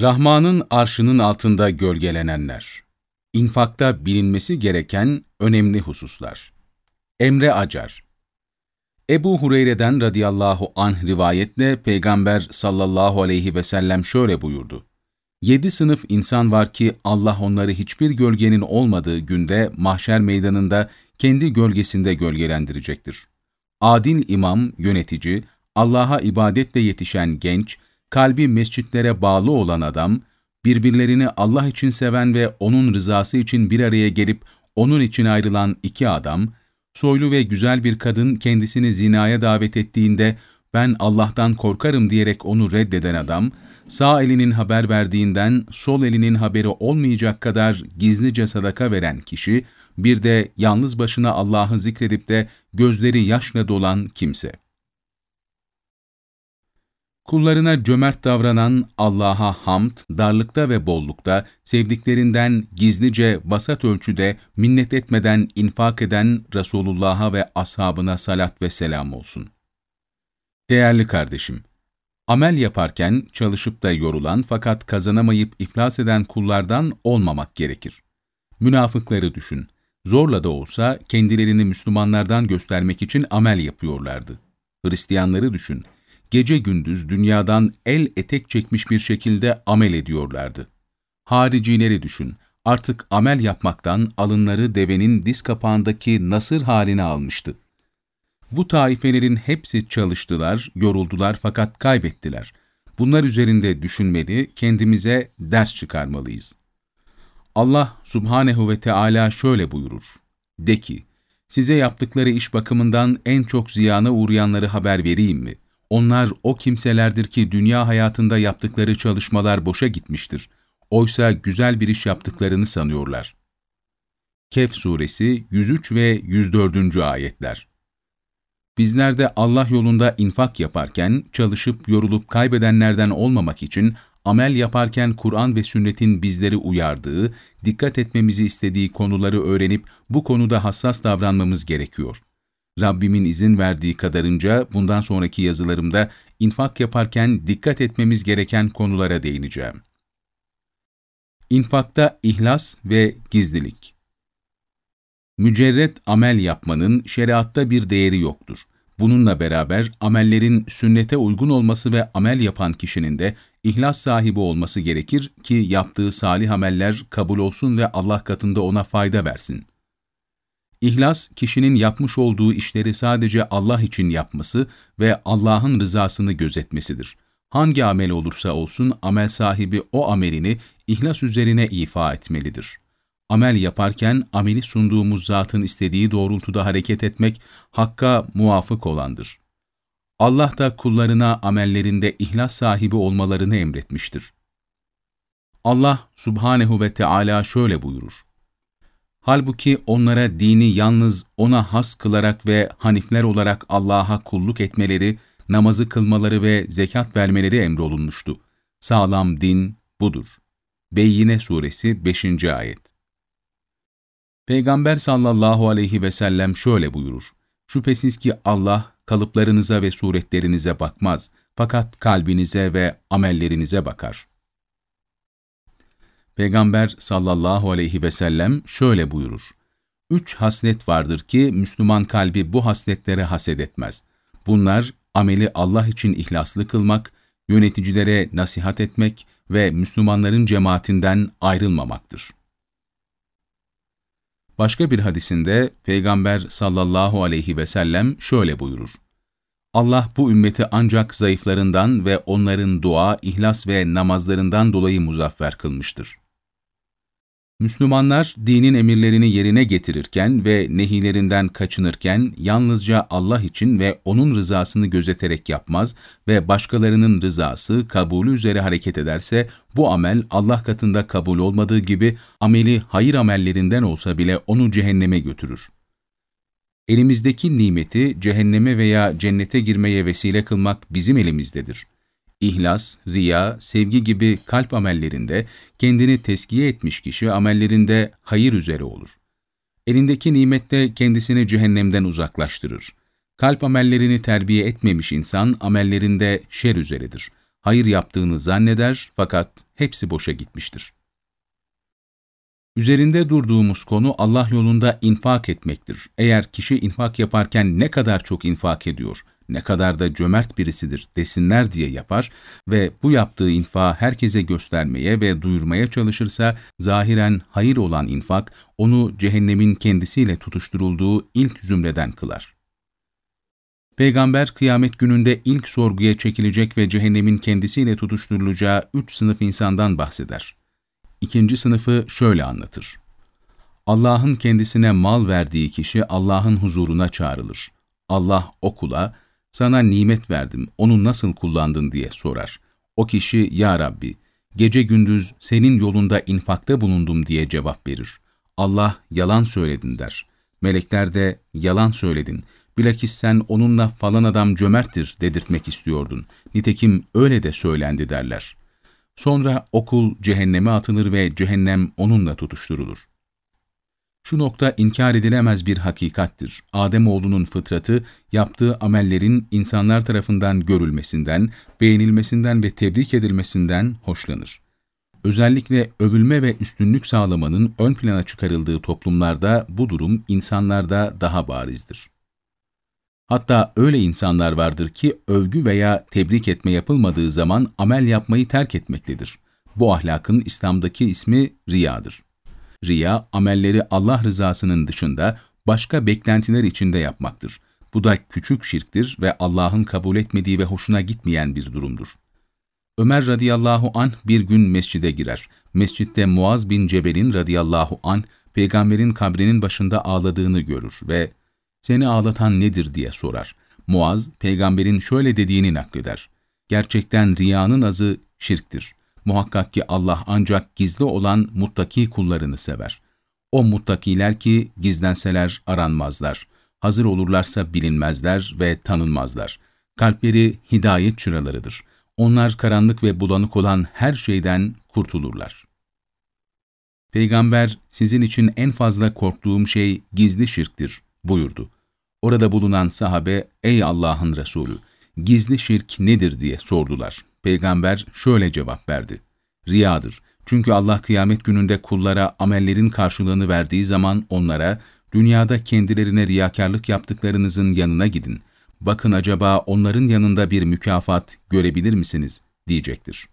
Rahman'ın arşının altında gölgelenenler. İnfakta bilinmesi gereken önemli hususlar. Emre Acar Ebu Hureyre'den radıyallahu anh rivayetle Peygamber sallallahu aleyhi ve sellem şöyle buyurdu. Yedi sınıf insan var ki Allah onları hiçbir gölgenin olmadığı günde mahşer meydanında kendi gölgesinde gölgelendirecektir. Adil imam, yönetici, Allah'a ibadetle yetişen genç, kalbi mescitlere bağlı olan adam, birbirlerini Allah için seven ve O'nun rızası için bir araya gelip O'nun için ayrılan iki adam, soylu ve güzel bir kadın kendisini zinaya davet ettiğinde ben Allah'tan korkarım diyerek onu reddeden adam, sağ elinin haber verdiğinden sol elinin haberi olmayacak kadar gizlice sadaka veren kişi, bir de yalnız başına Allah'ı zikredip de gözleri yaşla dolan kimse. Kullarına cömert davranan Allah'a hamd, darlıkta ve bollukta, sevdiklerinden gizlice, basat ölçüde, minnet etmeden infak eden Resulullah'a ve ashabına salat ve selam olsun. Değerli kardeşim, amel yaparken çalışıp da yorulan fakat kazanamayıp iflas eden kullardan olmamak gerekir. Münafıkları düşün. Zorla da olsa kendilerini Müslümanlardan göstermek için amel yapıyorlardı. Hristiyanları düşün gece gündüz dünyadan el etek çekmiş bir şekilde amel ediyorlardı. Haricileri düşün, artık amel yapmaktan alınları devenin diz kapağındaki nasır haline almıştı. Bu taifelerin hepsi çalıştılar, yoruldular fakat kaybettiler. Bunlar üzerinde düşünmeli, kendimize ders çıkarmalıyız. Allah subhanehu ve Teala şöyle buyurur. De ki, size yaptıkları iş bakımından en çok ziyana uğrayanları haber vereyim mi?'' Onlar o kimselerdir ki dünya hayatında yaptıkları çalışmalar boşa gitmiştir. Oysa güzel bir iş yaptıklarını sanıyorlar. Kehf Suresi 103 ve 104. Ayetler Bizler de Allah yolunda infak yaparken, çalışıp yorulup kaybedenlerden olmamak için, amel yaparken Kur'an ve sünnetin bizleri uyardığı, dikkat etmemizi istediği konuları öğrenip bu konuda hassas davranmamız gerekiyor. Rabbimin izin verdiği kadarınca bundan sonraki yazılarımda infak yaparken dikkat etmemiz gereken konulara değineceğim. İnfakta ihlas ve gizlilik Mücerret amel yapmanın şeriatta bir değeri yoktur. Bununla beraber amellerin sünnete uygun olması ve amel yapan kişinin de ihlas sahibi olması gerekir ki yaptığı salih ameller kabul olsun ve Allah katında ona fayda versin. İhlas, kişinin yapmış olduğu işleri sadece Allah için yapması ve Allah'ın rızasını gözetmesidir. Hangi amel olursa olsun amel sahibi o amelini ihlas üzerine ifa etmelidir. Amel yaparken ameli sunduğumuz zatın istediği doğrultuda hareket etmek hakka muvafık olandır. Allah da kullarına amellerinde ihlas sahibi olmalarını emretmiştir. Allah subhanehu ve Teala şöyle buyurur. Halbuki onlara dini yalnız O'na has kılarak ve hanifler olarak Allah'a kulluk etmeleri, namazı kılmaları ve zekat vermeleri emrolunmuştu. Sağlam din budur. Beyyine Suresi 5. Ayet Peygamber sallallahu aleyhi ve sellem şöyle buyurur. Şüphesiz ki Allah kalıplarınıza ve suretlerinize bakmaz, fakat kalbinize ve amellerinize bakar. Peygamber sallallahu aleyhi ve sellem şöyle buyurur. Üç haslet vardır ki Müslüman kalbi bu hasletlere haset etmez. Bunlar ameli Allah için ihlaslı kılmak, yöneticilere nasihat etmek ve Müslümanların cemaatinden ayrılmamaktır. Başka bir hadisinde Peygamber sallallahu aleyhi ve sellem şöyle buyurur. Allah bu ümmeti ancak zayıflarından ve onların dua, ihlas ve namazlarından dolayı muzaffer kılmıştır. Müslümanlar dinin emirlerini yerine getirirken ve nehilerinden kaçınırken yalnızca Allah için ve O'nun rızasını gözeterek yapmaz ve başkalarının rızası, kabulü üzere hareket ederse bu amel Allah katında kabul olmadığı gibi ameli hayır amellerinden olsa bile onu cehenneme götürür. Elimizdeki nimeti cehenneme veya cennete girmeye vesile kılmak bizim elimizdedir. İhlas, riya, sevgi gibi kalp amellerinde kendini teskiye etmiş kişi amellerinde hayır üzere olur. Elindeki nimette kendisini cehennemden uzaklaştırır. Kalp amellerini terbiye etmemiş insan amellerinde şer üzeredir. Hayır yaptığını zanneder fakat hepsi boşa gitmiştir. Üzerinde durduğumuz konu Allah yolunda infak etmektir. Eğer kişi infak yaparken ne kadar çok infak ediyor, ne kadar da cömert birisidir desinler diye yapar ve bu yaptığı infağı herkese göstermeye ve duyurmaya çalışırsa, zahiren hayır olan infak, onu cehennemin kendisiyle tutuşturulduğu ilk zümreden kılar. Peygamber kıyamet gününde ilk sorguya çekilecek ve cehennemin kendisiyle tutuşturulacağı üç sınıf insandan bahseder. İkinci sınıfı şöyle anlatır. Allah'ın kendisine mal verdiği kişi Allah'ın huzuruna çağrılır. Allah o kula, sana nimet verdim, onu nasıl kullandın diye sorar. O kişi, Ya Rabbi, gece gündüz senin yolunda infakta bulundum diye cevap verir. Allah, yalan söyledin der. Melekler de, yalan söyledin, bilakis sen onunla falan adam cömerttir dedirtmek istiyordun. Nitekim öyle de söylendi derler. Sonra okul cehenneme atılır ve cehennem onunla tutuşturulur. Şu nokta inkar edilemez bir hakikattir. Ademoğlunun fıtratı, yaptığı amellerin insanlar tarafından görülmesinden, beğenilmesinden ve tebrik edilmesinden hoşlanır. Özellikle övülme ve üstünlük sağlamanın ön plana çıkarıldığı toplumlarda bu durum insanlarda daha barizdir. Hatta öyle insanlar vardır ki övgü veya tebrik etme yapılmadığı zaman amel yapmayı terk etmektedir. Bu ahlakın İslam'daki ismi riyadır. Riya, amelleri Allah rızasının dışında başka beklentiler içinde yapmaktır. Bu da küçük şirktir ve Allah'ın kabul etmediği ve hoşuna gitmeyen bir durumdur. Ömer radıyallahu anh bir gün mescide girer. Mescitte Muaz bin Cebel'in radıyallahu anh peygamberin kabrinin başında ağladığını görür ve seni ağlatan nedir diye sorar. Muaz, peygamberin şöyle dediğini nakleder. Gerçekten riyanın azı şirktir. Muhakkak ki Allah ancak gizli olan muttaki kullarını sever. O muttakiler ki gizlenseler aranmazlar. Hazır olurlarsa bilinmezler ve tanınmazlar. Kalpleri hidayet çıralarıdır. Onlar karanlık ve bulanık olan her şeyden kurtulurlar. Peygamber, sizin için en fazla korktuğum şey gizli şirktir buyurdu. Orada bulunan sahabe, ey Allah'ın Resulü, gizli şirk nedir diye sordular. Peygamber şöyle cevap verdi. Riyadır. Çünkü Allah kıyamet gününde kullara amellerin karşılığını verdiği zaman onlara, dünyada kendilerine riyakarlık yaptıklarınızın yanına gidin. Bakın acaba onların yanında bir mükafat görebilir misiniz? diyecektir.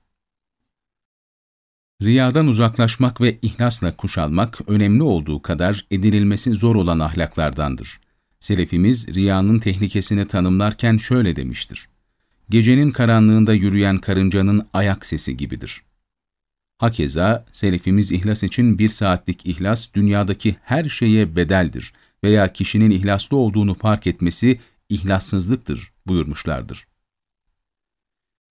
Riyadan uzaklaşmak ve ihlasla kuşalmak önemli olduğu kadar edinilmesi zor olan ahlaklardandır. Selefimiz riyanın tehlikesini tanımlarken şöyle demiştir. Gecenin karanlığında yürüyen karıncanın ayak sesi gibidir. Hakeza, selefimiz ihlas için bir saatlik ihlas dünyadaki her şeye bedeldir veya kişinin ihlaslı olduğunu fark etmesi ihlassızlıktır buyurmuşlardır.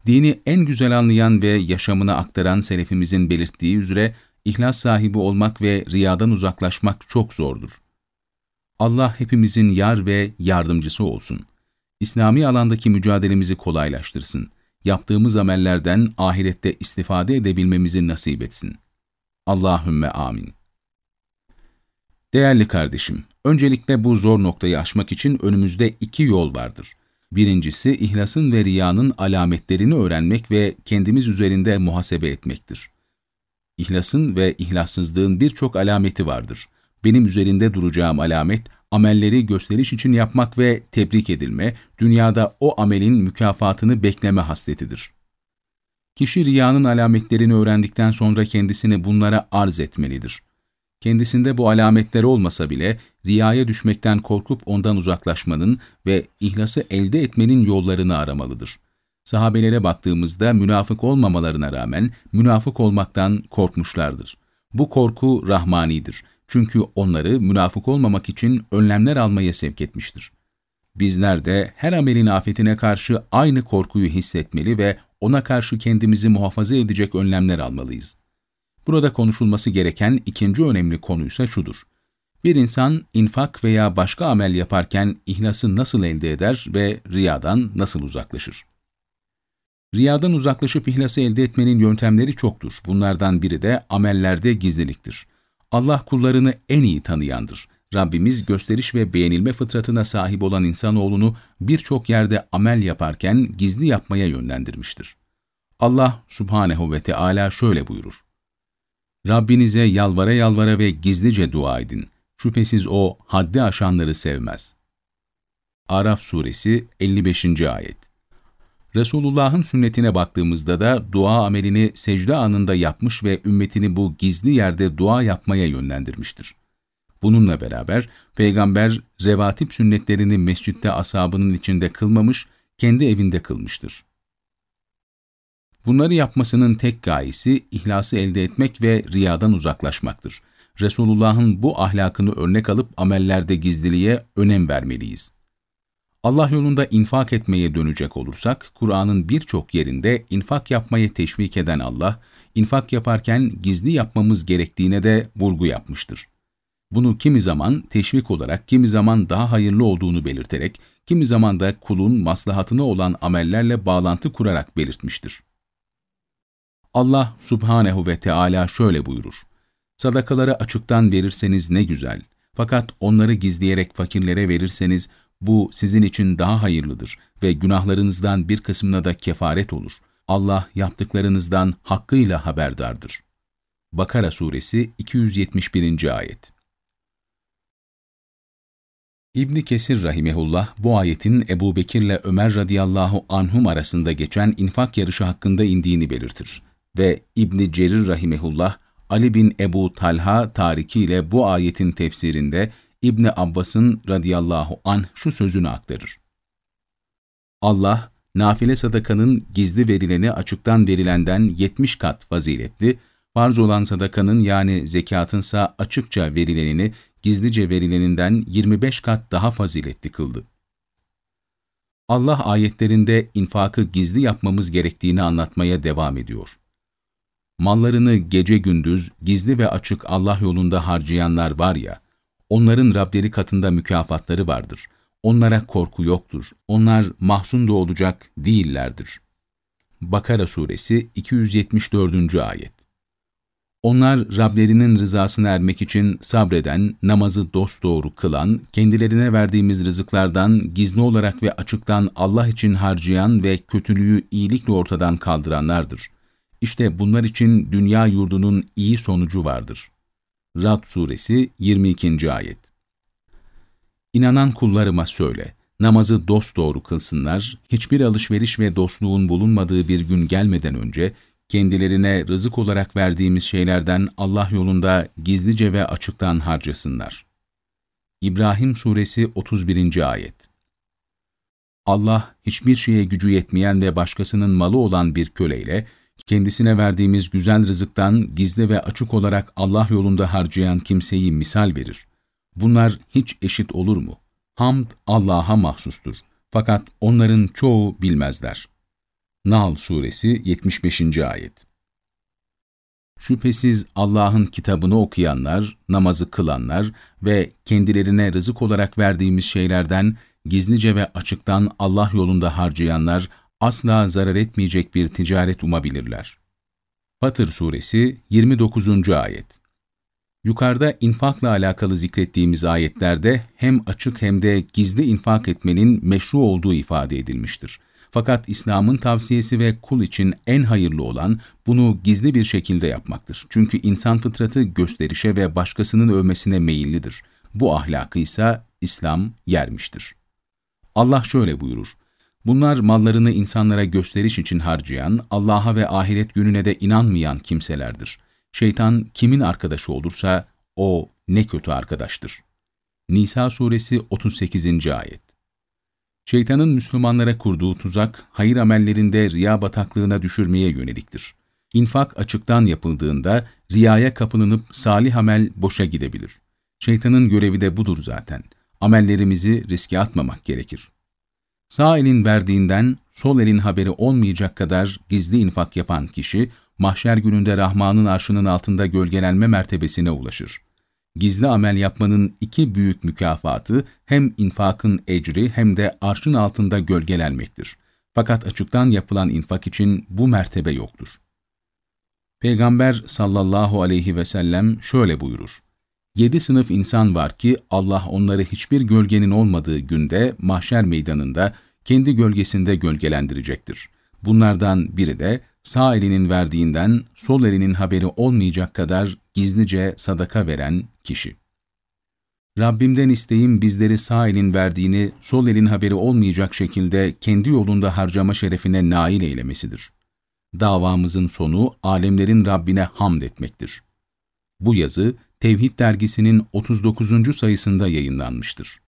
Dini en güzel anlayan ve yaşamına aktaran selefimizin belirttiği üzere ihlas sahibi olmak ve riyadan uzaklaşmak çok zordur. Allah hepimizin yar ve yardımcısı olsun. İslami alandaki mücadelemizi kolaylaştırsın. Yaptığımız amellerden ahirette istifade edebilmemizi nasip etsin. Allahümme amin. Değerli kardeşim, öncelikle bu zor noktayı aşmak için önümüzde iki yol vardır. Birincisi, ihlasın ve riyanın alametlerini öğrenmek ve kendimiz üzerinde muhasebe etmektir. İhlasın ve ihlassızlığın birçok alameti vardır benim üzerinde duracağım alamet, amelleri gösteriş için yapmak ve tebrik edilme, dünyada o amelin mükafatını bekleme hasletidir. Kişi riyanın alametlerini öğrendikten sonra kendisini bunlara arz etmelidir. Kendisinde bu alametler olmasa bile riyaya düşmekten korkup ondan uzaklaşmanın ve ihlası elde etmenin yollarını aramalıdır. Sahabelere baktığımızda münafık olmamalarına rağmen münafık olmaktan korkmuşlardır. Bu korku rahmanidir çünkü onları münafık olmamak için önlemler almaya sevk etmiştir. Bizler de her amelin afetine karşı aynı korkuyu hissetmeli ve ona karşı kendimizi muhafaza edecek önlemler almalıyız. Burada konuşulması gereken ikinci önemli konuysa şudur. Bir insan infak veya başka amel yaparken ihlası nasıl elde eder ve riyadan nasıl uzaklaşır? Riyadan uzaklaşıp ihlası elde etmenin yöntemleri çoktur. Bunlardan biri de amellerde gizliliktir. Allah kullarını en iyi tanıyandır. Rabbimiz gösteriş ve beğenilme fıtratına sahip olan insanoğlunu birçok yerde amel yaparken gizli yapmaya yönlendirmiştir. Allah subhanehu ve Teala şöyle buyurur. Rabbinize yalvara yalvara ve gizlice dua edin. Şüphesiz O haddi aşanları sevmez. Araf suresi 55. ayet Resulullah'ın sünnetine baktığımızda da dua amelini secde anında yapmış ve ümmetini bu gizli yerde dua yapmaya yönlendirmiştir. Bununla beraber Peygamber revatip sünnetlerini mescitte asabının içinde kılmamış, kendi evinde kılmıştır. Bunları yapmasının tek gayesi ihlası elde etmek ve riyadan uzaklaşmaktır. Resulullah'ın bu ahlakını örnek alıp amellerde gizliliğe önem vermeliyiz. Allah yolunda infak etmeye dönecek olursak, Kur'an'ın birçok yerinde infak yapmaya teşvik eden Allah, infak yaparken gizli yapmamız gerektiğine de vurgu yapmıştır. Bunu kimi zaman teşvik olarak, kimi zaman daha hayırlı olduğunu belirterek, kimi zaman da kulun maslahatına olan amellerle bağlantı kurarak belirtmiştir. Allah subhanehu ve Teala şöyle buyurur. Sadakaları açıktan verirseniz ne güzel. Fakat onları gizleyerek fakirlere verirseniz bu sizin için daha hayırlıdır ve günahlarınızdan bir kısmına da kefaret olur. Allah yaptıklarınızdan hakkıyla haberdardır. Bakara Suresi 271. Ayet İbni Kesir rahimehullah bu ayetin Ebu Bekir'le Ömer radıyallahu anhum arasında geçen infak yarışı hakkında indiğini belirtir. Ve İbni Cerir rahimehullah Ali bin Ebu Talha tariki ile bu ayetin tefsirinde İbni Abbas'ın radıyallahu anh şu sözünü aktarır. Allah, nafile sadakanın gizli verileni açıktan verilenden 70 kat faziletli, farz olan sadakanın yani zekatınsa açıkça verilenini gizlice verileninden 25 kat daha faziletli kıldı. Allah ayetlerinde infakı gizli yapmamız gerektiğini anlatmaya devam ediyor. Mallarını gece gündüz gizli ve açık Allah yolunda harcayanlar var ya, onların Rableri katında mükafatları vardır. Onlara korku yoktur. Onlar mahzun da olacak değillerdir. Bakara Suresi 274. Ayet Onlar Rablerinin rızasına ermek için sabreden, namazı dosdoğru kılan, kendilerine verdiğimiz rızıklardan gizli olarak ve açıktan Allah için harcayan ve kötülüğü iyilikle ortadan kaldıranlardır. İşte bunlar için dünya yurdunun iyi sonucu vardır. Rad Suresi 22. Ayet İnanan kullarıma söyle, namazı dosdoğru kılsınlar, hiçbir alışveriş ve dostluğun bulunmadığı bir gün gelmeden önce, kendilerine rızık olarak verdiğimiz şeylerden Allah yolunda gizlice ve açıktan harcasınlar. İbrahim Suresi 31. Ayet Allah, hiçbir şeye gücü yetmeyen ve başkasının malı olan bir köleyle, kendisine verdiğimiz güzel rızıktan gizli ve açık olarak Allah yolunda harcayan kimseyi misal verir. Bunlar hiç eşit olur mu? Hamd Allah'a mahsustur. Fakat onların çoğu bilmezler. Nahl Suresi 75. Ayet Şüphesiz Allah'ın kitabını okuyanlar, namazı kılanlar ve kendilerine rızık olarak verdiğimiz şeylerden gizlice ve açıktan Allah yolunda harcayanlar asla zarar etmeyecek bir ticaret umabilirler. Fatır Suresi 29. Ayet Yukarıda infakla alakalı zikrettiğimiz ayetlerde hem açık hem de gizli infak etmenin meşru olduğu ifade edilmiştir. Fakat İslam'ın tavsiyesi ve kul için en hayırlı olan bunu gizli bir şekilde yapmaktır. Çünkü insan fıtratı gösterişe ve başkasının övmesine meyillidir. Bu ahlakı ise İslam yermiştir. Allah şöyle buyurur. Bunlar mallarını insanlara gösteriş için harcayan, Allah'a ve ahiret gününe de inanmayan kimselerdir. Şeytan kimin arkadaşı olursa o ne kötü arkadaştır. Nisa suresi 38. ayet Şeytanın Müslümanlara kurduğu tuzak, hayır amellerinde riya bataklığına düşürmeye yöneliktir. İnfak açıktan yapıldığında riyaya kapılınıp salih amel boşa gidebilir. Şeytanın görevi de budur zaten. Amellerimizi riske atmamak gerekir. Sağ elin verdiğinden sol elin haberi olmayacak kadar gizli infak yapan kişi, mahşer gününde Rahman'ın arşının altında gölgelenme mertebesine ulaşır. Gizli amel yapmanın iki büyük mükafatı hem infakın ecri hem de arşın altında gölgelenmektir. Fakat açıktan yapılan infak için bu mertebe yoktur. Peygamber sallallahu aleyhi ve sellem şöyle buyurur. Yedi sınıf insan var ki Allah onları hiçbir gölgenin olmadığı günde mahşer meydanında kendi gölgesinde gölgelendirecektir. Bunlardan biri de sağ elinin verdiğinden sol elinin haberi olmayacak kadar gizlice sadaka veren kişi. Rabbimden isteğim bizleri sağ elin verdiğini sol elin haberi olmayacak şekilde kendi yolunda harcama şerefine nail eylemesidir. Davamızın sonu alemlerin Rabbine hamd etmektir. Bu yazı Tevhid dergisinin 39. sayısında yayınlanmıştır.